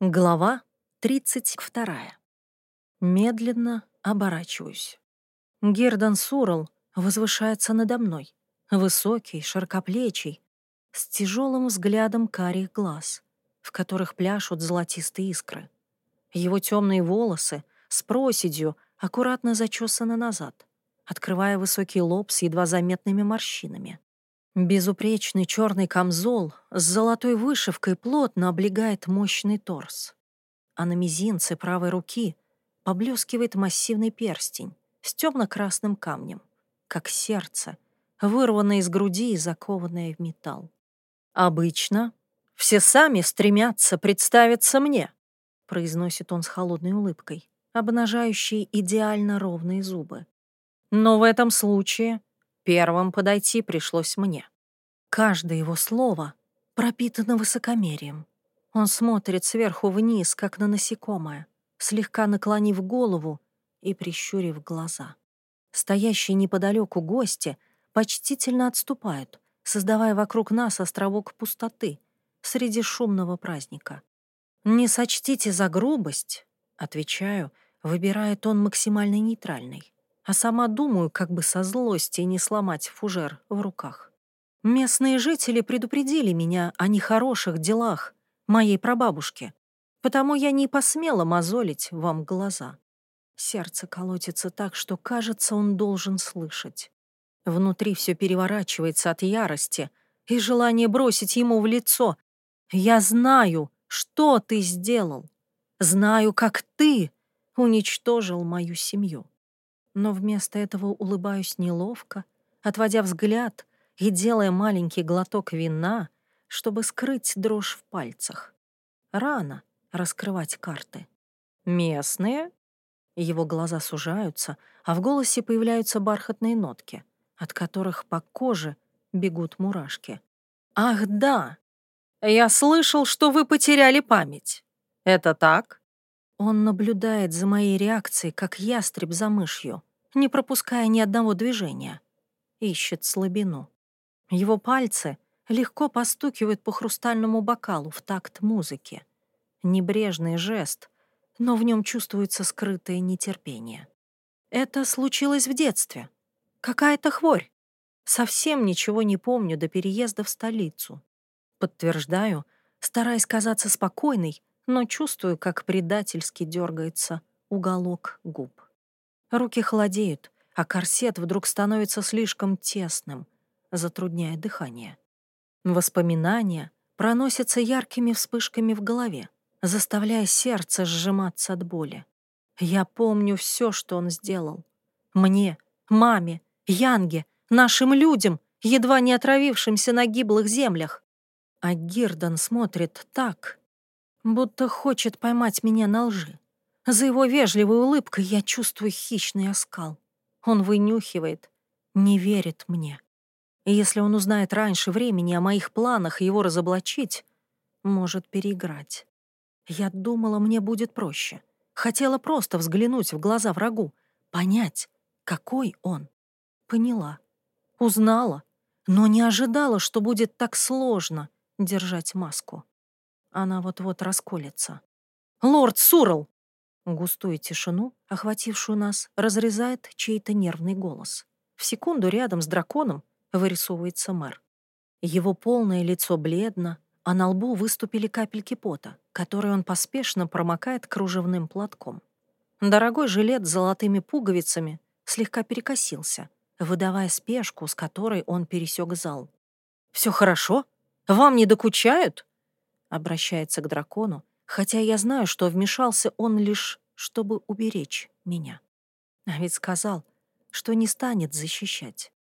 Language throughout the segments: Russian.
Глава 32. Медленно оборачиваюсь. Гердан Сурал возвышается надо мной, высокий, широкоплечий, с тяжелым взглядом карих глаз, в которых пляшут золотистые искры. Его темные волосы с проседью аккуратно зачесаны назад, открывая высокий лоб с едва заметными морщинами. Безупречный черный камзол с золотой вышивкой плотно облегает мощный торс. А на мизинце правой руки поблескивает массивный перстень с темно-красным камнем, как сердце, вырванное из груди и закованное в металл. «Обычно все сами стремятся представиться мне», произносит он с холодной улыбкой, обнажающей идеально ровные зубы. «Но в этом случае Первым подойти пришлось мне. Каждое его слово пропитано высокомерием. Он смотрит сверху вниз, как на насекомое, слегка наклонив голову и прищурив глаза. Стоящие неподалеку гости почтительно отступают, создавая вокруг нас островок пустоты среди шумного праздника. «Не сочтите за грубость», — отвечаю, выбирает он максимально нейтральный а сама думаю, как бы со злости не сломать фужер в руках. Местные жители предупредили меня о нехороших делах моей прабабушки, потому я не посмела мозолить вам глаза. Сердце колотится так, что, кажется, он должен слышать. Внутри все переворачивается от ярости и желания бросить ему в лицо. «Я знаю, что ты сделал. Знаю, как ты уничтожил мою семью» но вместо этого улыбаюсь неловко, отводя взгляд и делая маленький глоток вина, чтобы скрыть дрожь в пальцах. Рано раскрывать карты. «Местные?» Его глаза сужаются, а в голосе появляются бархатные нотки, от которых по коже бегут мурашки. «Ах, да! Я слышал, что вы потеряли память. Это так?» Он наблюдает за моей реакцией, как ястреб за мышью не пропуская ни одного движения. Ищет слабину. Его пальцы легко постукивают по хрустальному бокалу в такт музыки. Небрежный жест, но в нем чувствуется скрытое нетерпение. Это случилось в детстве. Какая-то хворь. Совсем ничего не помню до переезда в столицу. Подтверждаю, стараясь казаться спокойной, но чувствую, как предательски дергается уголок губ. Руки холодеют, а корсет вдруг становится слишком тесным, затрудняя дыхание. Воспоминания проносятся яркими вспышками в голове, заставляя сердце сжиматься от боли. Я помню все, что он сделал. Мне, маме, Янге, нашим людям, едва не отравившимся на гиблых землях. А Гирдан смотрит так, будто хочет поймать меня на лжи. За его вежливой улыбкой я чувствую хищный оскал. Он вынюхивает, не верит мне. И если он узнает раньше времени о моих планах его разоблачить, может переиграть. Я думала, мне будет проще. Хотела просто взглянуть в глаза врагу, понять, какой он. Поняла, узнала, но не ожидала, что будет так сложно держать маску. Она вот-вот расколется. «Лорд Сурл!» Густую тишину, охватившую нас, разрезает чей-то нервный голос. В секунду рядом с драконом вырисовывается мэр. Его полное лицо бледно, а на лбу выступили капельки пота, которые он поспешно промокает кружевным платком. Дорогой жилет с золотыми пуговицами слегка перекосился, выдавая спешку, с которой он пересек зал. «Все хорошо? Вам не докучают?» Обращается к дракону, хотя я знаю, что вмешался он лишь, чтобы уберечь меня. А ведь сказал, что не станет защищать.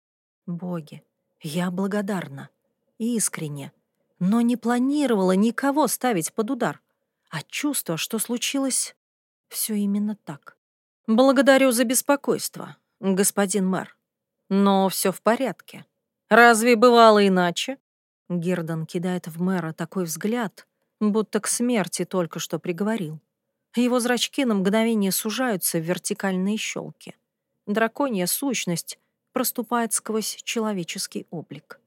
Боги, я благодарна, искренне, но не планировала никого ставить под удар, а чувство, что случилось, все именно так. Благодарю за беспокойство, господин мэр, но все в порядке. Разве бывало иначе? Гердон кидает в мэра такой взгляд, будто к смерти только что приговорил. Его зрачки на мгновение сужаются в вертикальные щелки. Драконья сущность проступает сквозь человеческий облик.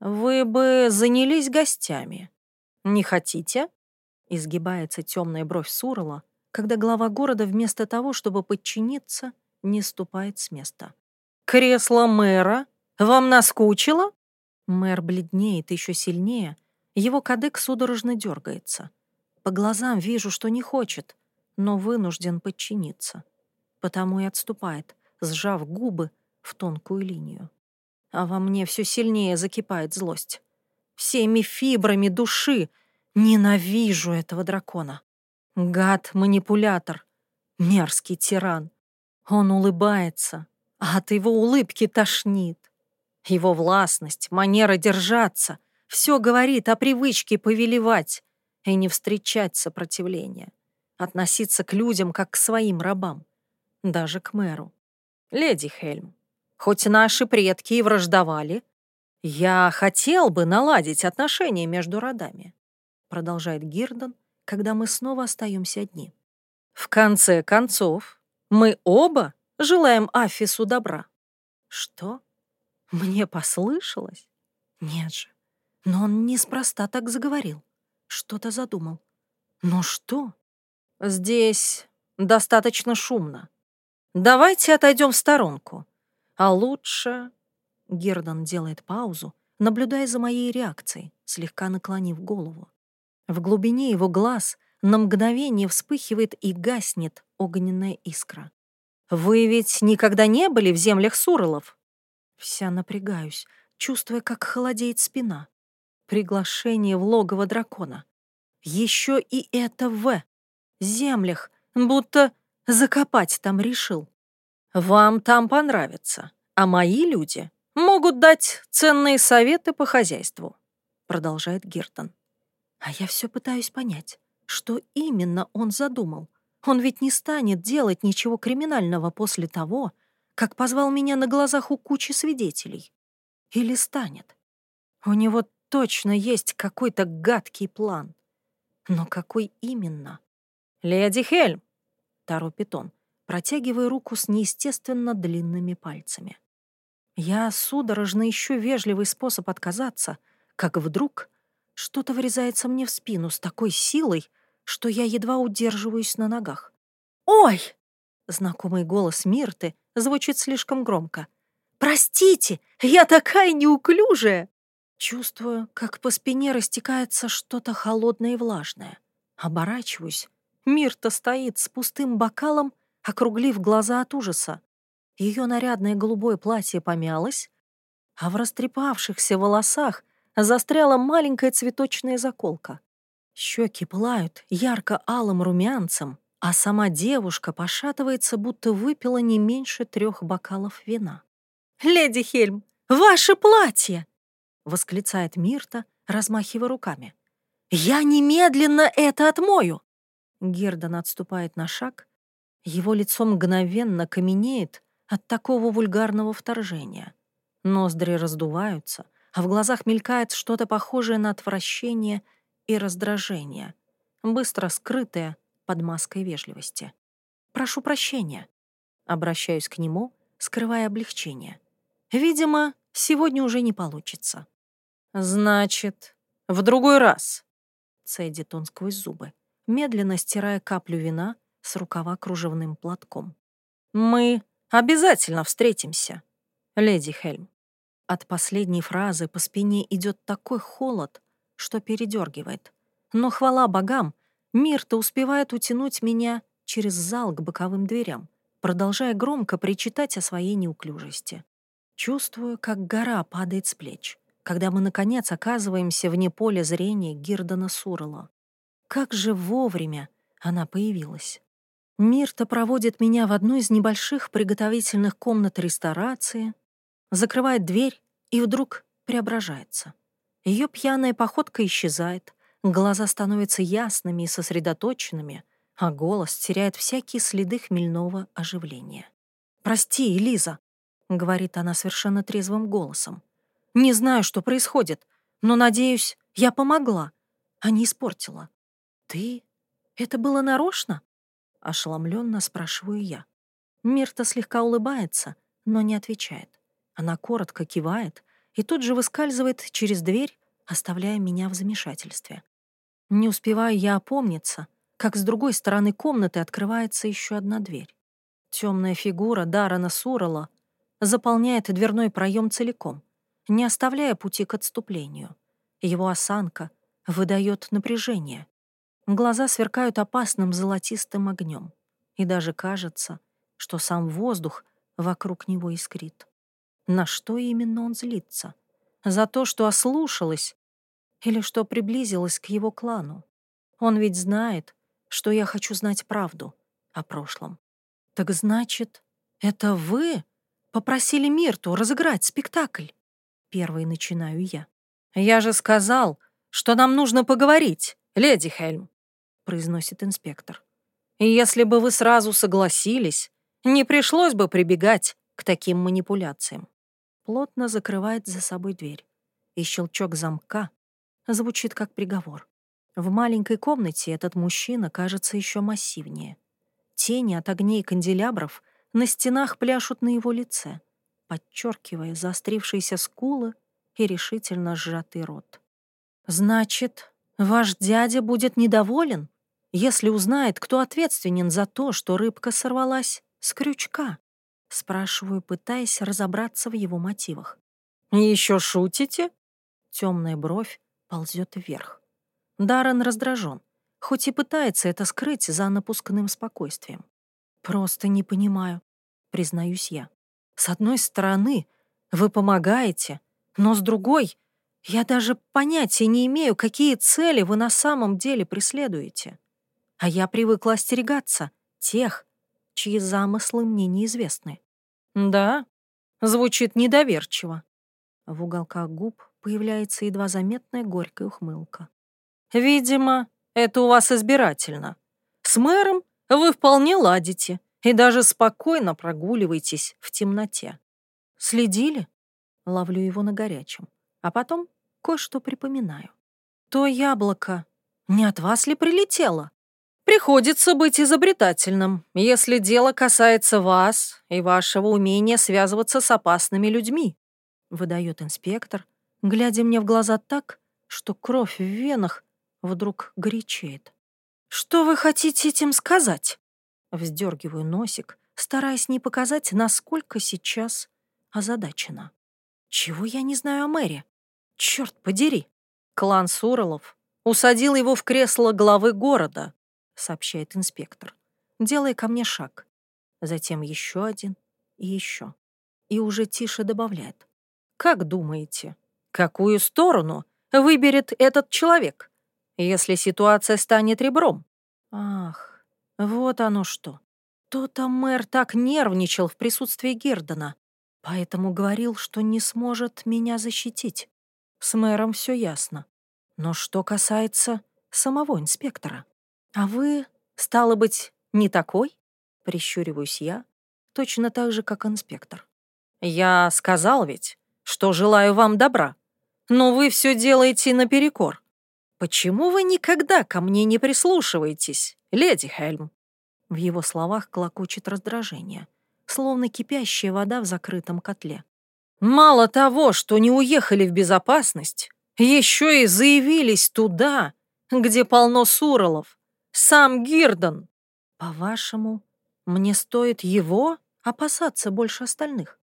«Вы бы занялись гостями. Не хотите?» Изгибается темная бровь Сурала, когда глава города вместо того, чтобы подчиниться, не ступает с места. «Кресло мэра? Вам наскучило?» Мэр бледнеет еще сильнее, его кадык судорожно дергается. По глазам вижу, что не хочет, но вынужден подчиниться. Потому и отступает, сжав губы в тонкую линию. А во мне все сильнее закипает злость. Всеми фибрами души ненавижу этого дракона. Гад-манипулятор, мерзкий тиран. Он улыбается, а от его улыбки тошнит. Его властность, манера держаться — все говорит о привычке повелевать и не встречать сопротивления, относиться к людям как к своим рабам, даже к мэру. Леди Хельм, хоть наши предки и враждовали, я хотел бы наладить отношения между родами, продолжает Гирдон, когда мы снова остаемся одни. В конце концов, мы оба желаем Афису добра. Что? Мне послышалось? Нет же. Но он неспроста так заговорил. Что-то задумал. Но что? Здесь достаточно шумно. Давайте отойдем в сторонку. А лучше... Гердон делает паузу, наблюдая за моей реакцией, слегка наклонив голову. В глубине его глаз на мгновение вспыхивает и гаснет огненная искра. «Вы ведь никогда не были в землях Суролов?» Вся напрягаюсь, чувствуя, как холодеет спина. Приглашение в логово дракона. Еще и это в землях, будто закопать там решил. Вам там понравится, а мои люди могут дать ценные советы по хозяйству, продолжает Гертон. А я все пытаюсь понять, что именно он задумал. Он ведь не станет делать ничего криминального после того, как позвал меня на глазах у кучи свидетелей. Или станет? У него точно есть какой-то гадкий план. Но какой именно? «Леди Хельм!» — торопит он, протягивая руку с неестественно длинными пальцами. Я судорожно ищу вежливый способ отказаться, как вдруг что-то врезается мне в спину с такой силой, что я едва удерживаюсь на ногах. «Ой!» — знакомый голос Мирты звучит слишком громко. «Простите, я такая неуклюжая!» Чувствую, как по спине растекается что-то холодное и влажное. Оборачиваюсь. Мирта стоит с пустым бокалом, округлив глаза от ужаса. Ее нарядное голубое платье помялось, а в растрепавшихся волосах застряла маленькая цветочная заколка. Щеки пылают ярко-алым румянцем, а сама девушка пошатывается, будто выпила не меньше трех бокалов вина. «Леди Хельм, ваше платье!» — восклицает Мирта, размахивая руками. «Я немедленно это отмою!» Гердон отступает на шаг. Его лицо мгновенно каменеет от такого вульгарного вторжения. Ноздри раздуваются, а в глазах мелькает что-то похожее на отвращение и раздражение, быстро скрытое под маской вежливости. «Прошу прощения», — обращаюсь к нему, скрывая облегчение. «Видимо, сегодня уже не получится». «Значит, в другой раз», — цедит он сквозь зубы, медленно стирая каплю вина с рукава кружевным платком. «Мы обязательно встретимся, леди Хельм». От последней фразы по спине идет такой холод, что передергивает. Но хвала богам, мир-то успевает утянуть меня через зал к боковым дверям, продолжая громко причитать о своей неуклюжести. Чувствую, как гора падает с плеч, когда мы, наконец, оказываемся вне поля зрения Гирдона Сурла. Как же вовремя она появилась. Мирта проводит меня в одну из небольших приготовительных комнат ресторации, закрывает дверь и вдруг преображается. Ее пьяная походка исчезает, глаза становятся ясными и сосредоточенными, а голос теряет всякие следы хмельного оживления. «Прости, Элиза», — говорит она совершенно трезвым голосом. «Не знаю, что происходит, но, надеюсь, я помогла, а не испортила». «Ты? Это было нарочно?» — ошеломленно спрашиваю я. Мирта слегка улыбается, но не отвечает. Она коротко кивает и тут же выскальзывает через дверь, оставляя меня в замешательстве. Не успеваю я опомниться, как с другой стороны комнаты открывается еще одна дверь. Темная фигура Дарана Сурала заполняет дверной проем целиком, не оставляя пути к отступлению. Его осанка выдает напряжение. Глаза сверкают опасным золотистым огнем, и даже кажется, что сам воздух вокруг него искрит. На что именно он злится? За то, что ослушалась или что приблизилась к его клану? Он ведь знает, что я хочу знать правду о прошлом. Так значит, это вы попросили Мирту разыграть спектакль? Первый начинаю я. Я же сказал, что нам нужно поговорить, леди Хельм, произносит инспектор. И если бы вы сразу согласились, не пришлось бы прибегать к таким манипуляциям. Плотно закрывает за собой дверь, и щелчок замка звучит как приговор. В маленькой комнате этот мужчина кажется еще массивнее. Тени от огней канделябров на стенах пляшут на его лице, подчеркивая заострившиеся скулы и решительно сжатый рот. «Значит, ваш дядя будет недоволен, если узнает, кто ответственен за то, что рыбка сорвалась с крючка?» Спрашиваю, пытаясь разобраться в его мотивах. «Еще шутите?» Темная бровь ползет вверх. Даррен раздражен, хоть и пытается это скрыть за напускным спокойствием. «Просто не понимаю», — признаюсь я. «С одной стороны, вы помогаете, но с другой, я даже понятия не имею, какие цели вы на самом деле преследуете. А я привыкла остерегаться тех, чьи замыслы мне неизвестны». «Да, звучит недоверчиво». В уголках губ появляется едва заметная горькая ухмылка. «Видимо, это у вас избирательно. С мэром вы вполне ладите и даже спокойно прогуливаетесь в темноте. Следили?» Ловлю его на горячем, а потом кое-что припоминаю. «То яблоко не от вас ли прилетело?» Приходится быть изобретательным, если дело касается вас и вашего умения связываться с опасными людьми», — выдает инспектор, глядя мне в глаза так, что кровь в венах вдруг горячеет. «Что вы хотите этим сказать?» Вздергиваю носик, стараясь не показать, насколько сейчас озадачена. «Чего я не знаю о мэре? Черт подери!» Клан Суролов усадил его в кресло главы города, сообщает инспектор, делая ко мне шаг. Затем еще один и еще. И уже тише добавляет. «Как думаете, какую сторону выберет этот человек, если ситуация станет ребром?» «Ах, вот оно что. То-то мэр так нервничал в присутствии Гердона, поэтому говорил, что не сможет меня защитить. С мэром все ясно. Но что касается самого инспектора? «А вы, стало быть, не такой?» — прищуриваюсь я, точно так же, как инспектор. «Я сказал ведь, что желаю вам добра, но вы все делаете наперекор. Почему вы никогда ко мне не прислушиваетесь, леди Хельм?» В его словах клокочет раздражение, словно кипящая вода в закрытом котле. «Мало того, что не уехали в безопасность, еще и заявились туда, где полно суролов, сам Гирдон. По-вашему, мне стоит его опасаться больше остальных?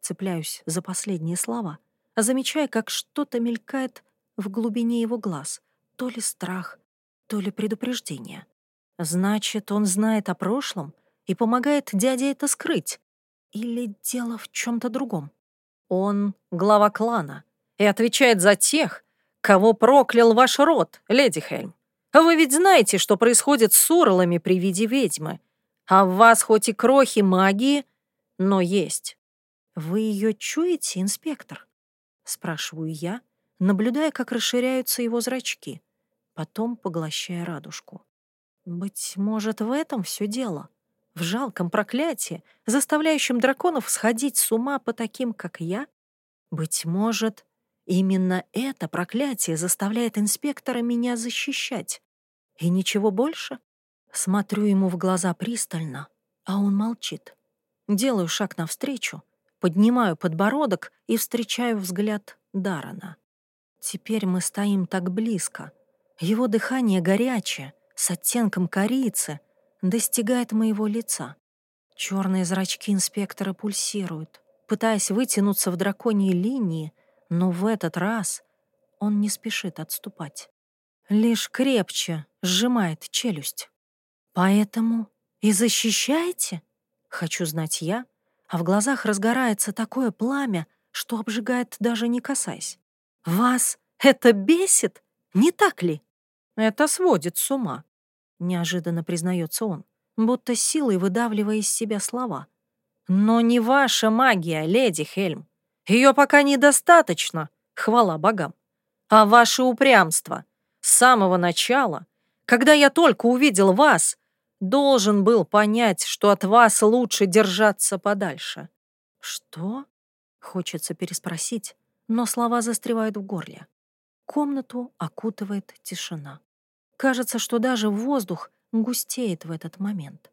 Цепляюсь за последние слова, замечая, как что-то мелькает в глубине его глаз. То ли страх, то ли предупреждение. Значит, он знает о прошлом и помогает дяде это скрыть. Или дело в чем-то другом? Он глава клана и отвечает за тех, кого проклял ваш род, леди Хельм. Вы ведь знаете, что происходит с сурлами при виде ведьмы. А в вас хоть и крохи магии, но есть. Вы ее чуете, инспектор? Спрашиваю я, наблюдая, как расширяются его зрачки, потом поглощая радужку. Быть может, в этом все дело. В жалком проклятии, заставляющем драконов сходить с ума по таким, как я? Быть может, именно это проклятие заставляет инспектора меня защищать. И ничего больше? Смотрю ему в глаза пристально, а он молчит. Делаю шаг навстречу, поднимаю подбородок и встречаю взгляд Дарана. Теперь мы стоим так близко, Его дыхание горячее, с оттенком корицы, достигает моего лица. Черные зрачки инспектора пульсируют, пытаясь вытянуться в драконьей линии, но в этот раз он не спешит отступать. Лишь крепче сжимает челюсть. «Поэтому и защищаете?» Хочу знать я, а в глазах разгорается такое пламя, что обжигает даже не касаясь. «Вас это бесит, не так ли?» «Это сводит с ума», — неожиданно признается он, будто силой выдавливая из себя слова. «Но не ваша магия, леди Хельм. Ее пока недостаточно, хвала богам. А ваше упрямство. С самого начала, когда я только увидел вас, должен был понять, что от вас лучше держаться подальше». «Что?» — хочется переспросить, но слова застревают в горле. Комнату окутывает тишина. Кажется, что даже воздух густеет в этот момент.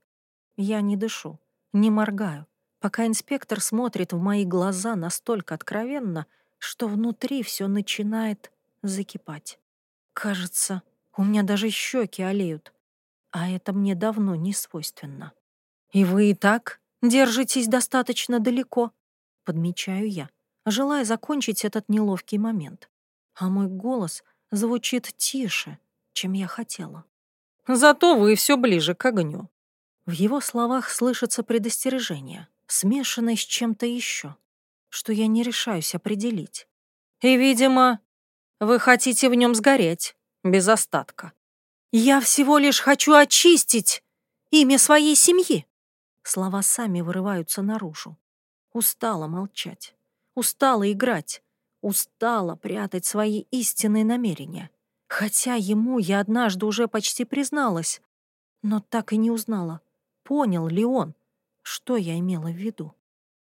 Я не дышу, не моргаю, пока инспектор смотрит в мои глаза настолько откровенно, что внутри все начинает закипать. Кажется, у меня даже щеки олеют, а это мне давно не свойственно. И вы и так держитесь достаточно далеко, подмечаю я, желая закончить этот неловкий момент. А мой голос звучит тише, чем я хотела. Зато вы все ближе к огню. В его словах слышится предостережение, смешанное с чем-то еще, что я не решаюсь определить. И, видимо, вы хотите в нем сгореть, без остатка. Я всего лишь хочу очистить имя своей семьи. Слова сами вырываются наружу. Устала молчать, устала играть, устала прятать свои истинные намерения. Хотя ему я однажды уже почти призналась, но так и не узнала, понял ли он, что я имела в виду.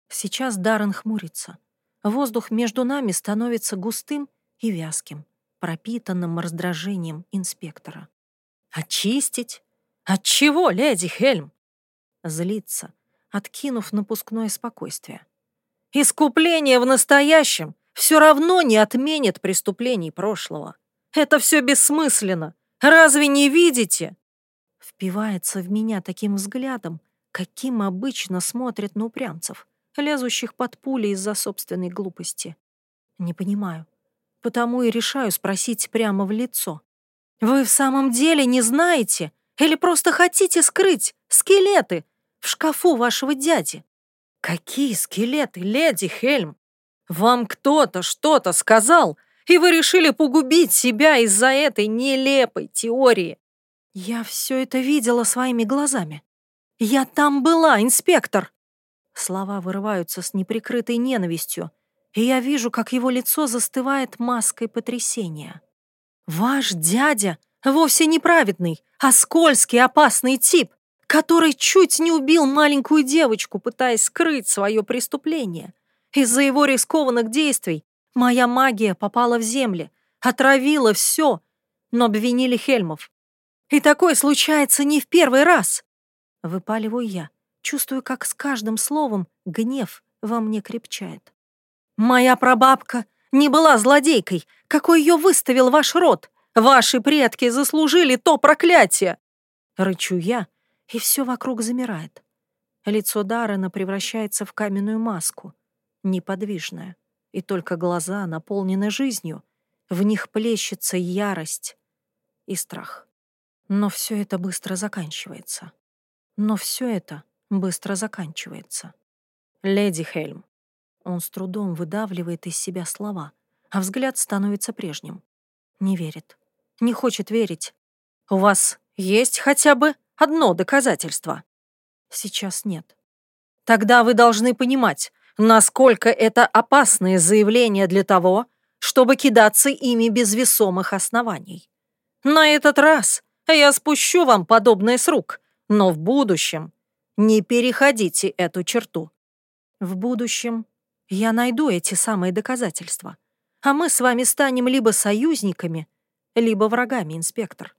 Сейчас Даррен хмурится. Воздух между нами становится густым и вязким, пропитанным раздражением инспектора. «Очистить? От чего, леди Хельм?» Злится, откинув напускное спокойствие. «Искупление в настоящем все равно не отменит преступлений прошлого. Это все бессмысленно. Разве не видите?» Впивается в меня таким взглядом, каким обычно смотрят на упрямцев, лезущих под пули из-за собственной глупости. Не понимаю. Потому и решаю спросить прямо в лицо. «Вы в самом деле не знаете или просто хотите скрыть скелеты в шкафу вашего дяди?» «Какие скелеты, леди Хельм? Вам кто-то что-то сказал, и вы решили погубить себя из-за этой нелепой теории. Я все это видела своими глазами. Я там была, инспектор. Слова вырываются с неприкрытой ненавистью, и я вижу, как его лицо застывает маской потрясения. Ваш дядя вовсе не праведный, а скользкий, опасный тип, который чуть не убил маленькую девочку, пытаясь скрыть свое преступление. Из-за его рискованных действий Моя магия попала в земли, отравила все, но обвинили Хельмов. И такое случается не в первый раз. Выпаливаю я, чувствую, как с каждым словом гнев во мне крепчает. Моя прабабка не была злодейкой, какой ее выставил ваш род. Ваши предки заслужили то проклятие. Рычу я, и все вокруг замирает. Лицо Даррена превращается в каменную маску, неподвижное и только глаза наполнены жизнью, в них плещется ярость и страх. Но все это быстро заканчивается. Но все это быстро заканчивается. Леди Хельм. Он с трудом выдавливает из себя слова, а взгляд становится прежним. Не верит. Не хочет верить. У вас есть хотя бы одно доказательство? Сейчас нет. Тогда вы должны понимать, насколько это опасные заявления для того, чтобы кидаться ими без весомых оснований. На этот раз я спущу вам подобное с рук, но в будущем не переходите эту черту. В будущем я найду эти самые доказательства, а мы с вами станем либо союзниками, либо врагами, инспектор.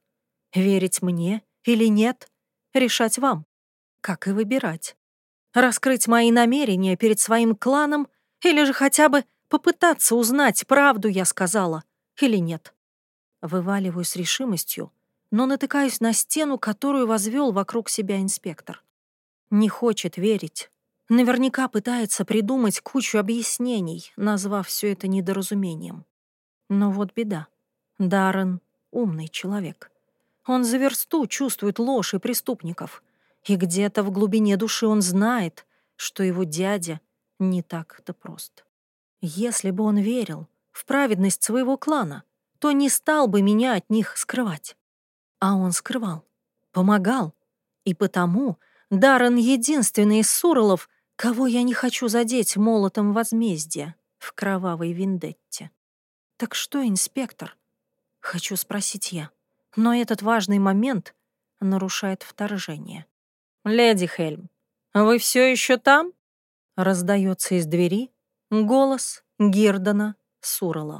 Верить мне или нет, решать вам, как и выбирать раскрыть мои намерения перед своим кланом или же хотя бы попытаться узнать, правду я сказала или нет. Вываливаю с решимостью, но натыкаюсь на стену, которую возвел вокруг себя инспектор. Не хочет верить. Наверняка пытается придумать кучу объяснений, назвав все это недоразумением. Но вот беда. Даррен — умный человек. Он за версту чувствует ложь и преступников. И где-то в глубине души он знает, что его дядя не так-то прост. Если бы он верил в праведность своего клана, то не стал бы меня от них скрывать. А он скрывал, помогал. И потому Даррен — единственный из Суролов, кого я не хочу задеть молотом возмездия в кровавой виндетте. Так что, инспектор? Хочу спросить я. Но этот важный момент нарушает вторжение. «Леди Хельм, вы все еще там?» Раздается из двери голос Гирдона Сурала.